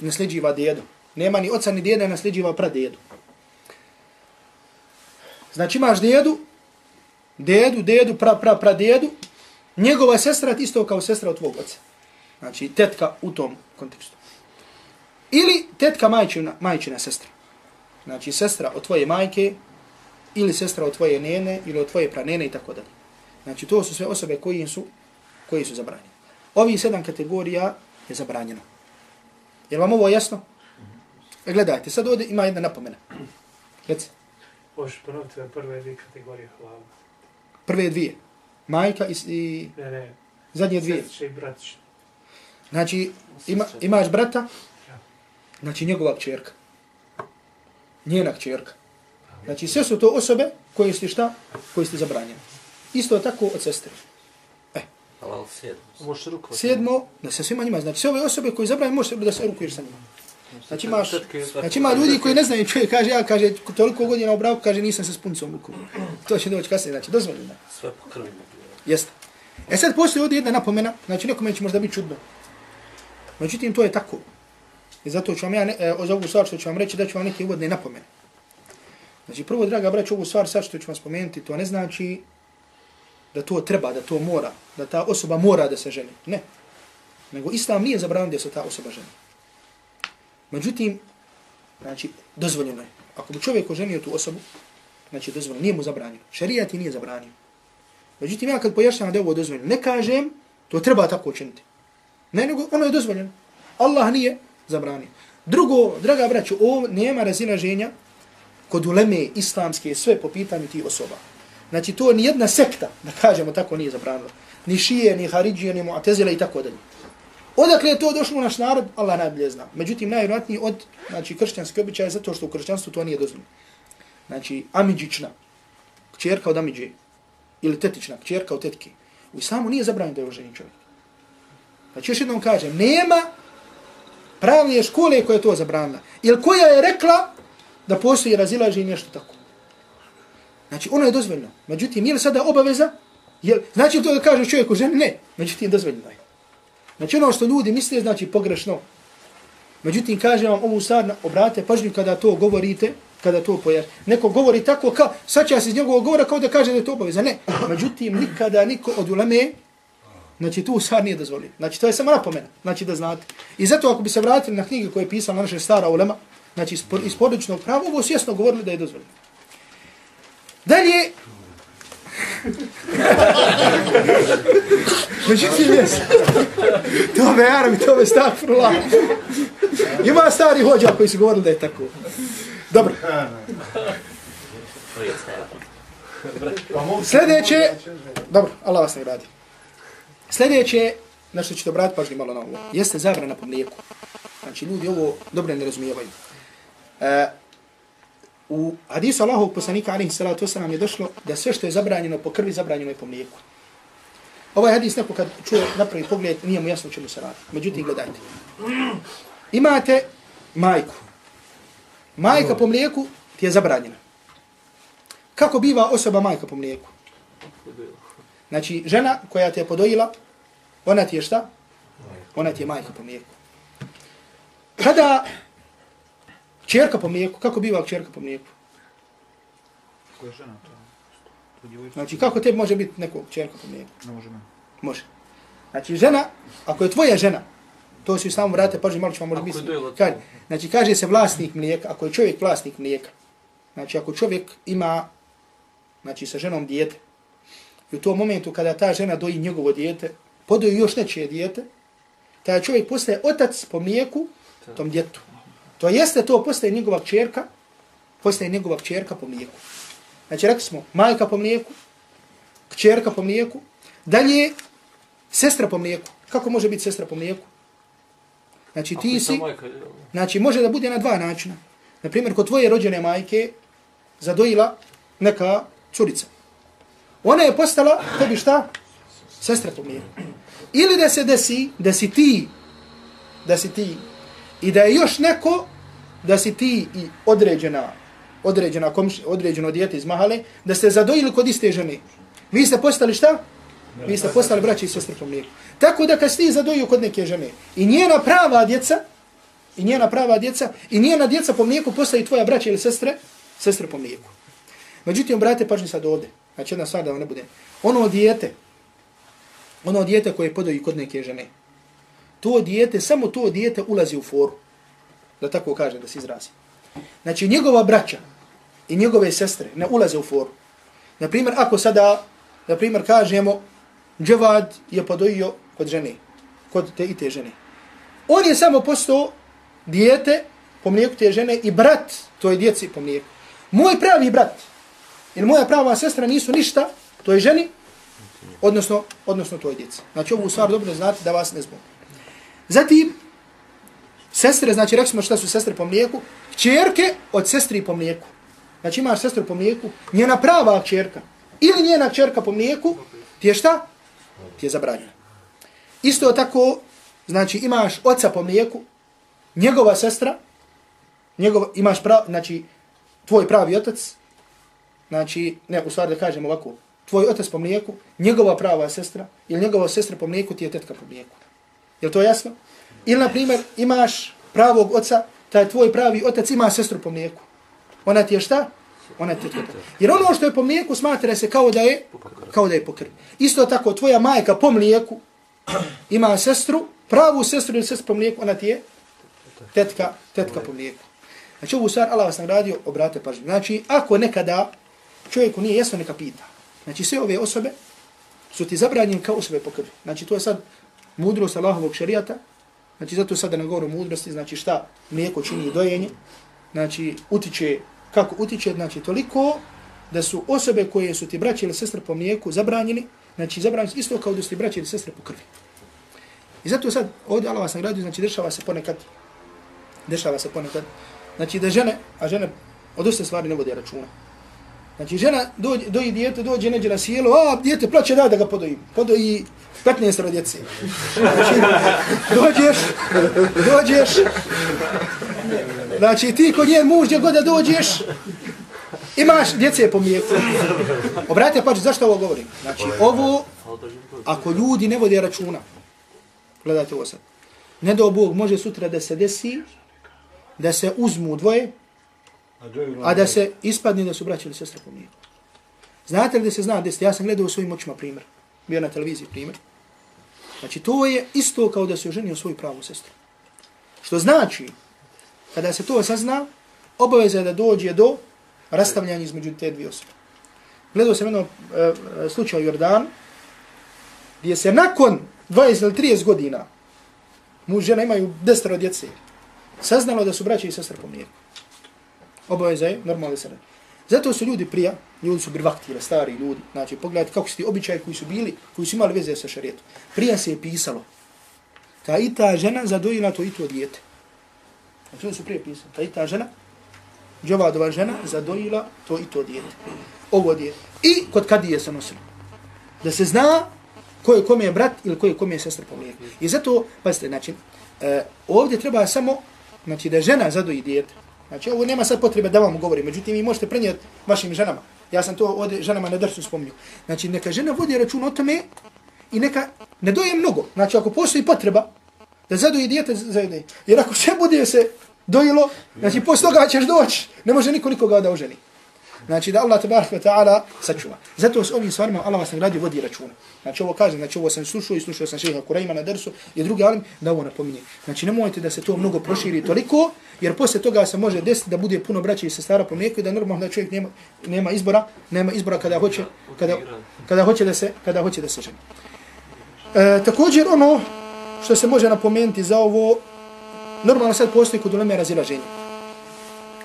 nasljeđiva dedu. Nema ni oca ni djeda, nasljeđiva pradedu. Znači, imaš dedu, dedu, dedu, pra, pra, pra, dedu, Njegova sestra isto kao sestra od tvog oca. Znači, tetka u tom kontekstu. Ili tetka majčina, majčina sestra. Znači, sestra od tvoje majke, ili sestra od tvoje nene, ili od tvoje pranene i tako dalje. Znači, to su sve osobe koji su, koji su zabranjene. Ovi sedam kategorija je zabranjeno. Je vam ovo jasno? E, gledajte, sad ovdje ima jedna napomena. Reci. Možeš ponoviti ove prve dvije kategorije hvala. Prve dvije. Majka i, i Ne, ne. zadnje dvije. Sestriće i bratiće. Znači, ima, imaš brata, znači njegova kćerka. Njena kćerka. Znači, sve su to osobe koje ste šta? Koje ste zabranjene. Isto tako od sestre. Halal sedmo. Možeš rukovati. Sedmo, da se svima njima, znači sve ove osobe koje zabranjene, možeš da se rukuješ sa njima. Znači imaš, Tetke, znači ima ljudi koji ne znaju, čovjek kaže, ja kaže, toliko godina u braku, kaže, nisam se s puncom rukao. To će doći kasnije, znači, dozvoljeno. Sve po krvi. Jeste. E sad postoji ovdje jedna napomena, znači nekome će možda biti čudno. Međutim, to je tako. I zato ću vam ja, ne, e, za ovu stvar što ću vam reći, da ću vam neke uvodne napomene. Znači, prvo, draga brać, ovu stvar sad što ću vam spomenuti, to ne znači da to treba, da to mora, da ta osoba mora da se ženi. Ne. Nego Islam nije zabranio da se ta osoba ženi. Međutim, znači, dozvoljeno je. Ako bi čovjek oženio tu osobu, znači, dozvoljeno, nije mu zabranjeno. Šarijat i nije zabranio. Međutim, ja kad pojašnjam da je ovo dozvoljeno, ne kažem, to treba tako učiniti. Ne, nego ono je dozvoljeno. Allah nije zabranio. Drugo, draga braću, ovo nema razilaženja kod uleme islamske sve po pitanju tih osoba. Znači, to ni jedna sekta, da kažemo tako, nije zabranila. Ni šije, ni haridžije, ni mu'tezile i tako dalje. Odakle je to došlo u naš narod, Allah najbolje zna. Međutim, najvjerojatniji od znači, kršćanske običaje, zato što u kršćanstvu to nije dozvoljeno. Znači, amidžična, kćerka od amidže, ili tetična, kćerka od tetke. U islamu nije zabranjeno da je oženi čovjek. Znači, još jednom kažem, nema pravne škole koja je to zabranila. Ili koja je rekla da postoji razilaži nešto tako. Znači, ono je dozvoljeno. Međutim, je li sada obaveza? Je, znači li to da kaže čovjeku ženi? Ne. Međutim, dozvoljeno je. Znači, ono što ljudi misle, znači pogrešno. Međutim, kažem vam ovu stvar, obrate pažnju kada to govorite, kada to pojaš. Neko govori tako kao, sača se iz njegovog govora kao da kaže da je to obaveza. Ne. Međutim, nikada niko od uleme, znači tu stvar nije dozvolio. Znači, to je samo napomena, znači da znate. I zato ako bi se vratili na knjige koje je pisala naša stara ulema, znači iz, iz porodičnog prava, ovo svjesno govorili da je dozvoljeno. Dalje, Međutim, jes. To me arabi, to me stakfrula. Ima stari hođa koji su govorili da je tako. Dobro. To je. Sljedeće, dobro, Allah vas ne radi. Sljedeće, na što ćete obratiti pažnje malo na ovo, jeste zabrana po mlijeku. Znači, ljudi ovo dobro ne razumijevaju. E, u hadisu Allahovog poslanika, alaihi salatu wasalam, je došlo da sve što je zabranjeno po krvi, zabranjeno je po mlijeku. Ovaj hadis neko kad čuje na prvi pogled, nije mu jasno čemu se radi. Međutim, gledajte. Imate majku. Majka po mlijeku ti je zabranjena. Kako biva osoba majka po mlijeku? Znači, žena koja te je podojila, ona ti je šta? Ona ti je majka po mlijeku. Kada čerka po mlijeku, kako biva čerka po mlijeku? Ko je žena to? Znači, kako tebi može biti neko čerka po mlijeku? Ne može meni. Može. Znači, žena, ako je tvoja žena, to se samo vrate, paži, malo ću vam možda dojela Kaže, znači, kaže se vlasnik mlijeka, ako je čovjek vlasnik mlijeka, znači, ako čovjek ima, znači, sa ženom dijete, i u tom momentu kada ta žena doji njegovo dijete, podoji još nečije dijete, taj čovjek postaje otac po mlijeku tom djetu. To jeste to postaje njegova čerka, postaje njegova čerka po mlijeku. Znači, rekli smo, majka po mlijeku, kćerka po mlijeku, dalje sestra po mlijeku. Kako može biti sestra po mlijeku? Znači, ti si, znači, može da bude na dva načina. Naprimjer, kod tvoje rođene majke zadojila neka curica. Ona je postala, tebi šta? Sestra po mlijeku. Ili da se desi, da si ti, da si ti, i da je još neko, da si ti i određena, određena komš, određeno dijete iz mahale, da ste zadojili kod iste žene. Vi ste postali šta? Vi ste postali braći i sestre po mlijeku. Tako da kad si ti zadojio kod neke žene i njena prava djeca, i njena prava djeca, i njena djeca po mlijeku postaju tvoja braća ili sestre, sestre po mlijeku. Međutim, brate, pažnji sad ovdje. Znači jedna stvar da vam ne bude. Ono dijete, ono dijete koje podoji kod neke žene, to dijete, samo to dijete ulazi u foru. Da tako kažem, da se izrazi. Znači njegova braća i njegove sestre ne ulaze u foru. Naprimjer, ako sada, naprimjer, kažemo, Dževad je podojio kod žene, kod te i te žene. On je samo postao dijete po mlijeku te žene i brat toj djeci po mlijeku. moj pravi brat ili moja prava sestra nisu ništa toj ženi, odnosno, odnosno toj djeci. Znači ovu stvar dobro znate da vas ne zbog. Zatim, sestre, znači rekli smo šta su sestre po mlijeku, čerke od sestri po mlijeku. Znači imaš sestru po mlijeku, njena prava čerka ili njena čerka po mlijeku, ti je šta? Ti je zabranjena. Isto tako, znači imaš oca po mlijeku, njegova sestra, njegova, imaš prav, znači tvoj pravi otac, znači, ne, u stvari da kažem ovako, tvoj otac po mlijeku, njegova prava sestra, ili njegova sestra po mlijeku, ti je tetka po mlijeku. Je to jasno? Ili, na primjer, imaš pravog oca, taj tvoj pravi otac ima sestru po mlijeku. Ona ti je šta? Ona ti je tetka. Jer ono što je po mlijeku smatra se kao da je, kao da je po krvi. Isto tako, tvoja majka po mlijeku ima sestru, pravu sestru ili sestru po mlijeku, ona ti je tetka, tetka po mlijeku. Znači ovu stvar Allah vas nagradio, obrate pažnju. Znači, ako nekada čovjeku nije jasno, neka pita. Znači, sve ove osobe su ti zabranjene kao osobe po krvi. Znači, to je sad mudrost Allahovog šarijata. Znači, zato sada na govoru mudrosti, znači šta mlijeko čini dojenje. Znači, utiče, kako utiče, znači, toliko da su osobe koje su ti braće ili sestre po mlijeku zabranjeni, znači, zabranjeni isto kao da su ti braće ili sestre po krvi. I zato sad, ovdje Allah vas nagradio, znači, dešava se ponekad, dešava se ponekad, znači, da žene, a žene od oste stvari ne vode računa. Znači, žena dođe, doji dijete, dođe neđe na sjelo, a, dijete plaće, da da ga podojim. Podoji 15 djece. Znači, dođeš, dođeš, znači, ti kod njen muž, gdje god da dođeš, imaš djece po mlijeku. Obratite pač, zašto ovo govorim? Znači, ovo, ako ljudi ne vode računa, gledajte ovo sad, ne do Bog, može sutra da se desi, da se uzmu dvoje, a da se ispadne da su braći ili sestre po mlijeku. Znate li da se zna desiti? Ja sam gledao u svojim očima primjer. Bio na televiziji primjer. Znači, to je isto kao da se oženio svoju pravu sestru. Što znači, kada se to sazna, obaveza je da dođe do rastavljanja između te dvije osobe. Gledao sam jedno e, e slučaj Jordan, gdje se nakon 20 ili 30 godina muž žena imaju desetro djece, saznalo da su braće i sestre po mlijeku obaveza je normalno se radi. Zato su ljudi prija, ljudi su birvaktira, stari ljudi. Znači, pogledajte kako su ti običaji koji su bili, koji su imali veze sa šarijetom. Prija se je pisalo. Ta i ta žena zadojila to i to dijete. Znači, su prije pisali. Ta i ta žena, džavadova žena, zadojila to i to dijete. Ovo dijete. I kod kadije se nosilo. Da se zna ko je kome je brat ili ko je kome je sestra po. I zato, pazite, znači, uh, ovdje treba samo, znači, da žena zadoji dijete. Znači ovo nema sad potrebe da vam govorim, međutim vi možete prenijeti vašim ženama. Ja sam to od ženama na drsu spomnio. Znači neka žena vodi račun o tome i neka ne doje mnogo. Znači ako postoji potreba da zadoji dijete, za jedne. Jer ako sve bude se dojilo, znači posle toga ćeš doći, ne može niko nikoga da oženi. Znači da Allah tabaraka ta'ala sačuva. Zato s ovim stvarima Allah vas nagradi vodi računa. Znači ovo kaže, znači ovo sam slušao i slušao sam šeha Kurajma na dersu i drugi alim da ovo napominje. Znači nemojte da se to mnogo proširi toliko, jer posle toga se može desiti da bude puno braća i sestara po mlijeku i da normalno da čovjek nema, nema izbora, nema izbora kada hoće, kada, kada hoće da se, kada hoće da se ženi. E, također ono što se može napomenuti za ovo, normalno sad postoji kod uleme razilaženja.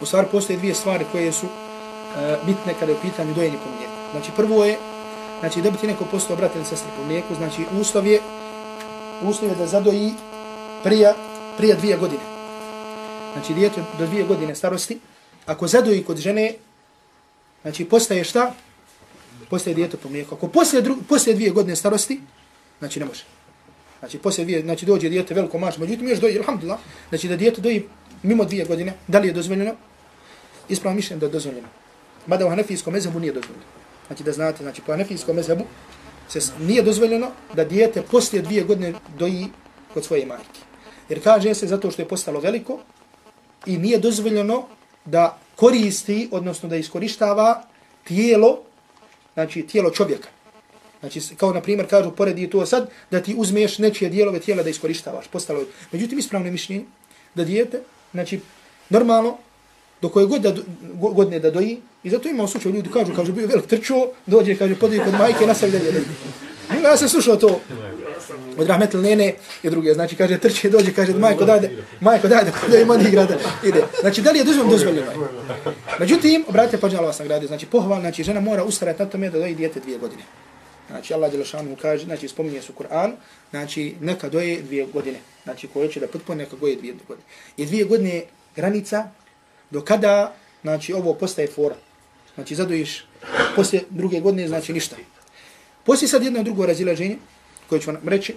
U stvari postoje dvije stvari koje su E, bitne kada je u pitanju dojenje po mlijeku. Znači prvo je, znači dobiti neko posto brata ili sestre po mlijeku, znači uslov je, uslov je da zadoji prije, prije dvije godine. Znači dijete do dvije godine starosti, ako zadoji kod žene, znači postaje šta? Postaje dijete po mlijeku. Ako poslije, dru, poslije dvije godine starosti, znači ne može. Znači poslije dvije, znači dođe dijete veliko maš, međutim još doji, alhamdulillah, znači da dijete doji mimo dvije godine, da li je dozvoljeno? Ispravno mišljen da je dozvoljeno mada u hanefijskom mezhebu nije dozvoljeno. Znači da znate, znači po hanefijskom mezhebu se nije dozvoljeno da dijete poslije dvije godine doji kod svoje majke. Jer kaže se zato što je postalo veliko i nije dozvoljeno da koristi, odnosno da iskorištava tijelo, znači tijelo čovjeka. Znači, kao na primjer kažu, poredi to sad, da ti uzmeš nečije dijelove tijela da iskorištavaš. Postalo je. Međutim, ispravno je mišljenje da dijete, znači, normalno, do koje god da, godine da doji, i zato imao slučaj, ljudi kažu, kaže, bio velik trčo, dođe, kaže, podoji kod majke, nastavi dalje. Ja sam slušao to. od rahmetil nene i druge. Znači, kaže, trče, dođe, kaže, majko, daj, da, majko, daj, da, da ima igra, da ide. Znači, da li je dozvoljeno? Dozvoljeno je. Međutim, obratite pažnju, Allah vas. Znači, pohval, znači, žena mora ustarati na tome da doji dijete dvije godine. Znači, Allah Đelešanu kaže, znači, spominje su Kur'an, znači, neka doje dvije godine. Znači, ko hoće da potpune, neka goje dvije godine. I dvije godine je granica do kada, znači, ovo postaje fora. Znači, zadojiš poslije druge godine, znači, ništa. Poslije sad jedno drugo razilaženje, koje ću vam reći,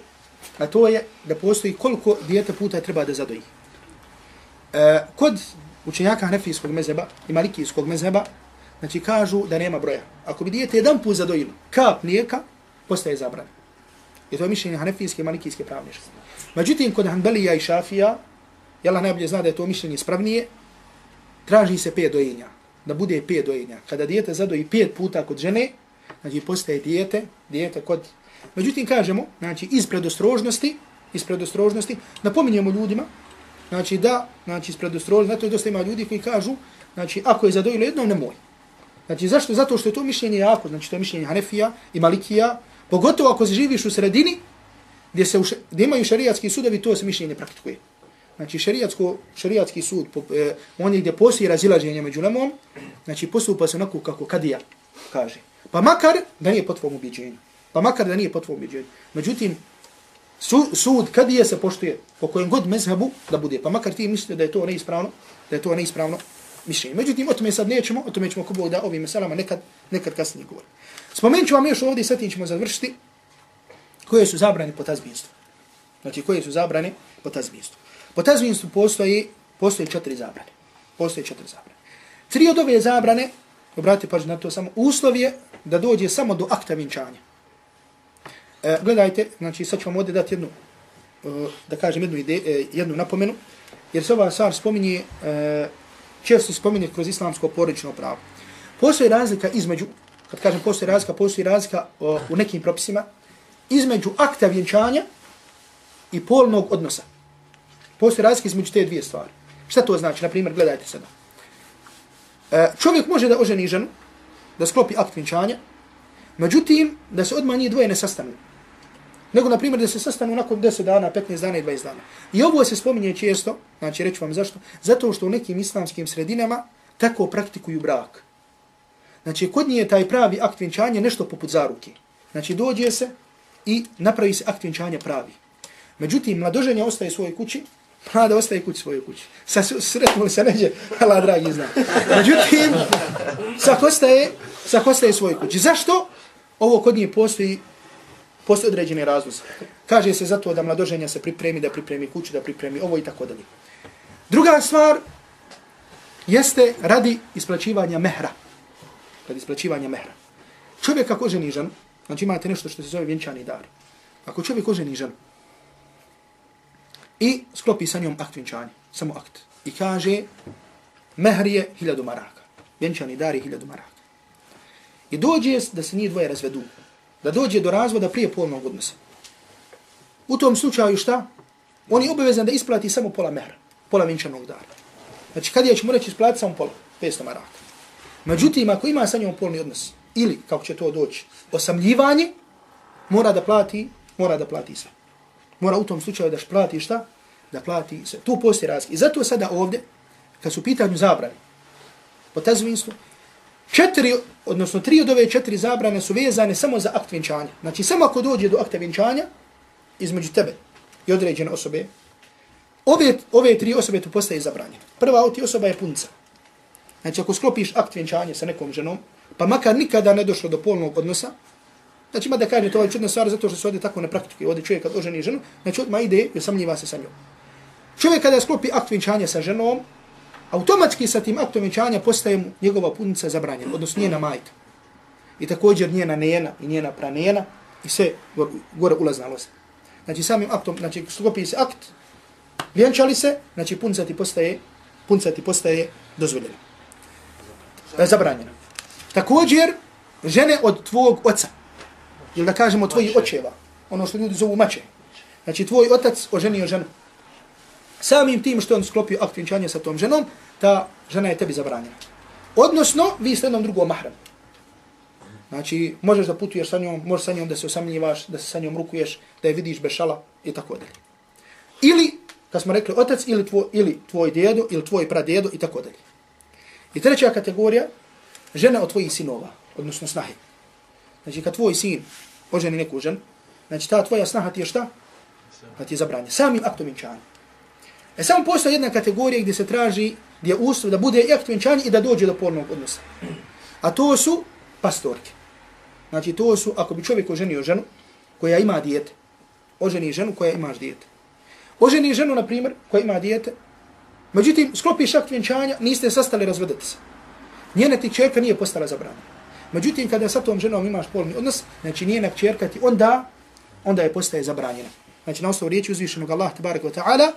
a to je da postoji koliko dijete puta treba da zadoji. E, kod učenjaka Hanefijskog mezeba i Malikijskog mezeba, znači kažu da nema broja. Ako bi dijete jedan put zadojilo kap mlijeka, postaje zabran. I to je mišljenje Hanefijske i Malikijske pravništva. Međutim, kod Hanbalija i Šafija, jela najbolje zna da je to mišljenje spravnije, traži se pet dojenja. Da bude pet dojenja. Kada dijete zadoji pet puta kod žene, znači postaje dijete, dijete kod... Međutim, kažemo, znači, iz predostrožnosti, iz predostrožnosti, napominjemo ljudima, znači da, znači iz predostrožnosti, zato je dosta ima ljudi koji kažu, znači, ako je zadojilo jednom, nemoj. Znači, zašto? Zato što je to mišljenje jako, znači to je mišljenje Hanefija i Malikija, pogotovo ako se živiš u sredini, gdje, se u, gdje imaju šarijatski sudovi, to se mišljenje praktikuje. Znači, šerijatsko, šerijatski sud, po, e, on je gdje postoji razilaženje među lemom, znači postupa se onako kako kadija kaže. Pa makar da nije po tvom ubiđenju. Pa makar da nije po tvom ubiđenju. Međutim, su, sud kadije se poštuje po kojem god mezhebu da bude. Pa makar ti mislite da je to neispravno, da je to neispravno mišljenje. Međutim, o tome sad nećemo, o tome ćemo ko da ovim meselama nekad, nekad kasnije govori. Spomenut ću vam još ovdje, sad ćemo završiti, koje su zabrane po tazbinstvu. Znači, koje su zabrane po tazbinstvu. Po tazvinstvu postoji, postoje četiri zabrane. Postoje četiri zabrane. Tri od ove zabrane, obratite pažnju na to samo, uslov je da dođe samo do akta vinčanja. E, gledajte, znači sad ću vam ovdje dati jednu, e, da kažem jednu, ide, e, jednu napomenu, jer se ova stvar spominje, e, često spominje kroz islamsko porodično pravo. Postoji razlika između, kad kažem postoji razlika, postoji razlika o, u nekim propisima, između akta vjenčanja i polnog odnosa. Postoji razlika između te dvije stvari. Šta to znači? Naprimjer, gledajte sada. E, čovjek može da oženi ženu, da sklopi akt vinčanja, međutim, da se odmah njih dvoje ne sastanu. Nego, na primjer, da se sastanu nakon 10 dana, 15 dana i 20 dana. I ovo se spominje često, znači reću vam zašto, zato što u nekim islamskim sredinama tako praktikuju brak. Znači, kod nije taj pravi akt vinčanja nešto poput zaruke. Znači, dođe se i napravi se akt vinčanja pravi. Međutim, mladoženja ostaje u svojoj kući, mlada ostaje kući svojoj kući. Sa sretnuli se neđe, Allah dragi zna. Međutim, svak ostaje, svak ostaje svojoj kući. Zašto? Ovo kod nje postoji postoji određeni razloze. Kaže se zato da mladoženja se pripremi, da pripremi kuću, da pripremi ovo i tako dalje. Druga stvar jeste radi isplaćivanja mehra. Radi isplaćivanja mehra. Čovjek ako ženi ženu, znači imate nešto što se zove vjenčani dar. Ako čovjek oženi ženu i sklopi sa njom akt vjenčanja, samo akt, i kaže mehr je hiljadu maraka. Vjenčani dar je hiljadu maraka. I dođe da se nije dvoje razvedu da dođe do razvoda prije polnog odnosa. U tom slučaju šta? On je obavezan da isplati samo pola mehra, pola vinčanog dara. Znači kad je ću mu reći isplati samo pola, 500 maraka. Međutim, ako ima sa njom polni odnos, ili, kako će to doći, osamljivanje, mora da plati, mora da plati sve. Mora u tom slučaju da plati šta? Da plati se. Tu postoji razlika. I zato sada ovdje, kad su pitanju zabrani, po tazvinstvu, četiri, odnosno tri od ove četiri zabrane su vezane samo za akt vjenčanja. Znači, samo ako dođe do akta vjenčanja, između tebe i određene osobe, ove, ove tri osobe tu postaje zabranjene. Prva od ti osoba je punca. Znači, ako sklopiš akt vjenčanja sa nekom ženom, pa makar nikada ne došlo do polnog odnosa, znači, ima da kaže to je čudna stvar zato što se ovdje tako ne praktikuje. Ovdje čovjek kad oženi ženu, znači, odmah ide i osamljiva se sa njom. Čovjek kada sklopi akt vjenčanja sa ženom, automatski sa tim aktom vjenčanja postaje mu njegova punica zabranjena, odnosno njena majka. I također njena nejena i njena pranejena i sve gore ulazna loza. Znači samim aktom, znači sklopi se akt, vjenčali se, znači punica ti postaje, punica ti postaje dozvoljena. Zabranjena. Također, žene od tvog oca, ili da kažemo tvojih očeva, ono što ljudi zovu mače. Znači tvoj otac oženio ženu samim tim što on sklopio akt vjenčanja sa tom ženom, ta žena je tebi zabranjena. Odnosno, vi ste jednom drugom mahram. Znači, možeš da putuješ sa njom, možeš sa njom da se osamljivaš, da se sa njom rukuješ, da je vidiš bez šala i tako dalje. Ili, kad smo rekli otac, ili tvoj, ili tvoj djedo, ili tvoj pradjedo i tako dalje. I treća kategorija, žena od tvojih sinova, odnosno snahe. Znači, kad tvoj sin oženi neku ženu, znači ta tvoja snaha ti je šta? Da ti je zabranje. Samim aktom vjenčanja. E samo postoji jedna kategorija gdje se traži, gdje je uslov da bude i akt i da dođe do polnog odnosa. A to su pastorke. Znači to su, ako bi čovjek oženio ženu koja ima dijete, oženi ženu koja ima dijete. Oženi ženu, na primjer, koja ima dijete, međutim, sklopiš akt vjenčanja, niste sastali razvedati se. Njena ti čerka nije postala zabranjena. Međutim, kada sa tom ženom imaš polni odnos, znači nije čerka ti onda, onda je postaje zabranjena. Znači na osnovu riječi uzvišenog Allah, tabaraka wa ta'ala,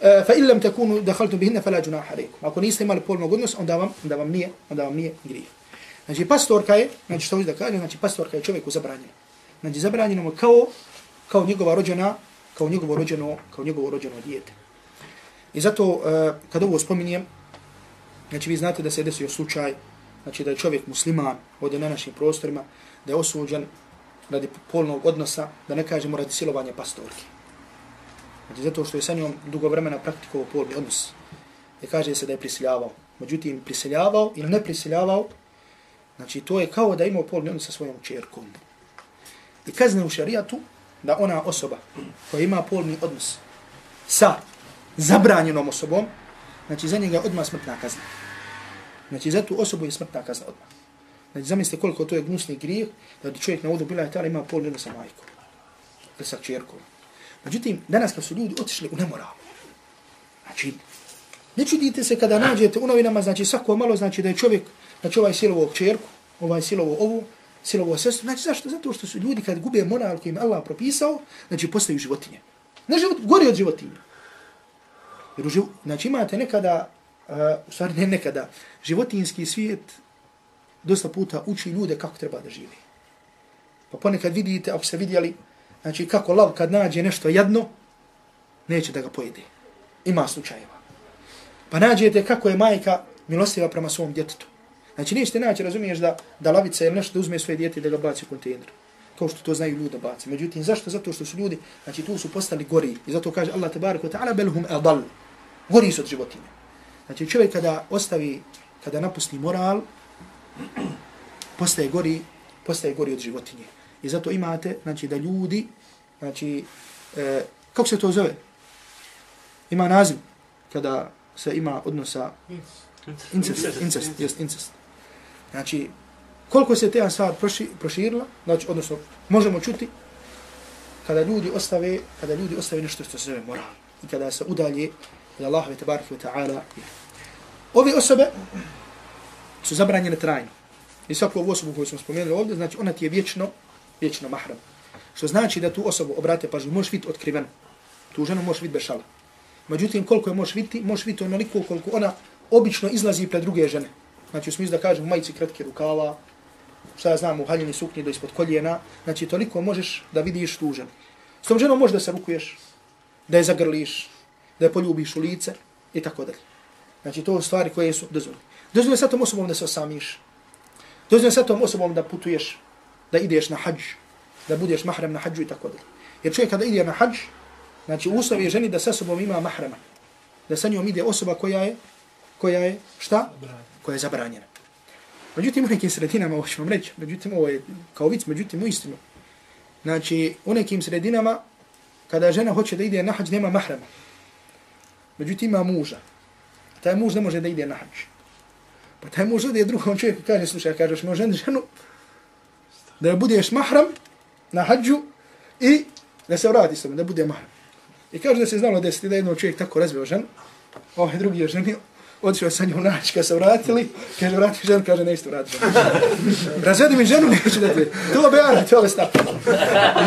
e, fa fa illam takunu dakhaltum bihinna fala junaha alaykum. Ako niste imali polnog odnos, onda vam, onda vam nije, onda vam nije grijeh. Znači pastorka je, znači što hoću da kažem, znači pastorka je čovjeku zabranjena. Znači zabranjeno mu kao, kao njegova rođena, kao njegovo rođeno, kao njegovo rođeno dijete. I zato, uh, kad ovo spominjem, znači vi znate da se desio slučaj, znači da je čovjek musliman ovdje na našim prostorima, da je osuđen radi polnog odnosa, da ne kažemo radi silovanja pastorke. Znači zato što je sa njom dugo vremena praktikovao polni odnos. I kaže se da je prisiljavao. Međutim, prisiljavao ili ne prisiljavao, Znači, to je kao da ima polni odnos sa svojom čerkom. I kazne u šarijatu da ona osoba koja ima polni odnos sa zabranjenom osobom, znači za njega odmah smrtna kazna. Znači, za tu osobu je smrtna kazna odmah. Znači, zamislite koliko to je gnusni grijeh da čovjek na vodu bila je tala ima pol odnos sa majkom. Ili sa čerkom. Međutim, danas kad su ljudi otišli u nemoral, znači, ne čudite se kada nađete u novinama, znači svako malo znači da je čovjek Znači ovaj silovo čerku, ovaj silovo ovu, silovo sestru. Znači zašto? Zato što su ljudi kad gube moral koji im Allah propisao, znači postaju životinje. Ne život, gori od životinje. Jer u živ... Znači imate nekada, Eh, u stvari ne nekada, životinski svijet dosta puta uči ljude kako treba da živi. Pa ponekad vidite, ako ste vidjeli, znači kako lav kad nađe nešto jedno, neće da ga pojede. Ima slučajeva. Pa nađete kako je majka milostiva prema svom djetetu. Znači nećete naći, razumiješ, da, da lavica ili nešto da uzme svoje dijete i da ga baci u kontejner. Kao što to znaju ljudi da baci. Međutim, zašto? Zato što su ljudi, znači tu su postali gori. I zato kaže Allah tabarak wa ta'ala belhum adal. Gori su od životinja. Znači čovjek kada ostavi, kada napusti moral, postaje gori, postaje gori od životinje. I zato imate, znači da ljudi, znači, e, kako se to zove? Ima naziv kada se ima odnosa incest, incest, jest incest. Znači, koliko se te stvar proši, proširila, znači, odnosno, možemo čuti kada ljudi ostave, kada ljudi ostave nešto što se zove moral. I kada se udalje od Allahu i tabaraka ta'ala. Ove osobe su zabranjene trajno. I svaku ovu osobu koju smo spomenuli ovdje, znači ona ti je vječno, vječno mahram. Što znači da tu osobu, obrate pažnju, možeš biti otkriven. Tu ženu možeš biti bešala. Međutim, koliko je možeš biti, možeš biti onoliko koliko ona obično izlazi pred druge žene. Znači, u smislu da kažem, majici kratke rukava, šta ja znam, u haljini suknji do ispod koljena, znači, toliko možeš da vidiš tu ženu. S tom ženom možeš da se rukuješ, da je zagrliš, da je poljubiš u lice i tako dalje. Znači, to su stvari koje su dozvoljene. Dozvoljeno sa tom osobom da se osamiš. Dozvoljeno sa tom osobom da putuješ, da ideš na hađ, da budeš mahrem na hađu i tako dalje. Jer čovjek kada ide na hađ, znači, uslov je ženi da sa sobom ima mahrema. Da sa njom ide osoba koja je, koja je, šta? koja je zabranjena. Međutim, u nekim sredinama, ovo ću vam reći, međutim, ovo je kao vic, međutim, u istinu. Znači, u nekim sredinama, kada žena hoće da ide na hađ, nema mahrama. Međutim, ima muža. Taj muž ne može da ide na hađ. Pa taj muž ode drugom čovjeku kaže, slušaj, kažeš, no ženu, ženu, da budeš mahram na hađu i da se vrati s tobom, da bude mahram. I kaže da se znalo desiti da jedan čovjek tako razveo ženu, ovaj drugi je ženio, otišao sa njom naći, kad se vratili, kaže, vrati ženu, kaže, nećete vratiti. Razvedi mi ženu, neću da ti. to bejara, to je stav.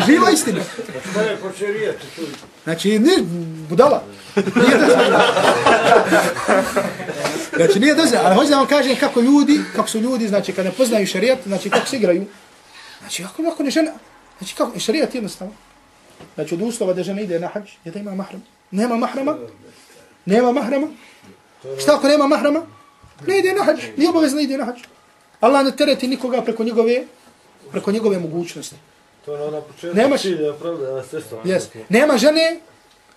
Živa istina. Znači, ne, budala. Nije dozvoljeno. Znači, nije dozvoljeno, ali hoću da vam kažem kako ljudi, kako su ljudi, znači, kad ne poznaju šarijat, znači, kako se igraju. Znači, ako, ako ne žena, znači, kako, šarijat jednostavno. Znači, od uslova da žena ide na hađ, je da ima mahram. Nema mahrama, nema mahrama, Šta ako nema mahrama? Ne ide na hađ, nije obavezno ide na hađ. Allah ne tereti nikoga preko njegove, preko njegove mogućnosti. To je ono na početku Nemaš- cilja, pravda, sve. Yes. Nema žene,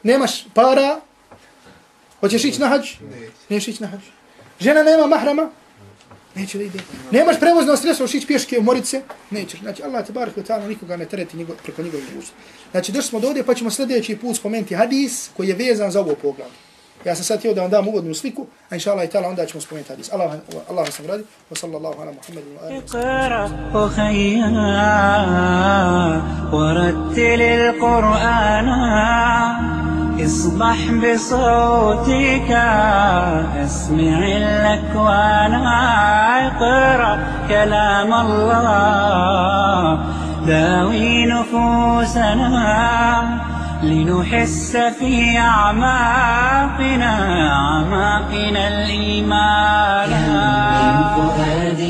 nemaš para, hoćeš ići na hađ? Nećeš ići na hađ. Žena nema mahrama, neće da ide. Nemaš prevozno sredstvo, hoćeš ići pješke, umorit se, nećeš. Znači, Allah te barak ta'ala nikoga ne tereti njego, preko njegove mogućnosti. Znači, došli smo do ovdje, pa ćemo sljedeći put spomenuti hadis koji je vezan za ovo poglavlje. Ja sam sad htio da vam dam uvodnu sliku, a inša Allah i ta'ala onda ćemo spomenuti hadis. Allah, Allah sam radi, wa sallallahu ala Muhammedu wa alihi. اقرأ أخيا ورتل القرآن اصبح بصوتك اسمع الأكوان اقرأ كلام الله داوي نفوسنا لنحس في أعماقنا أعماقنا الإيمان. فؤاد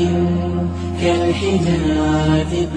كالحجارة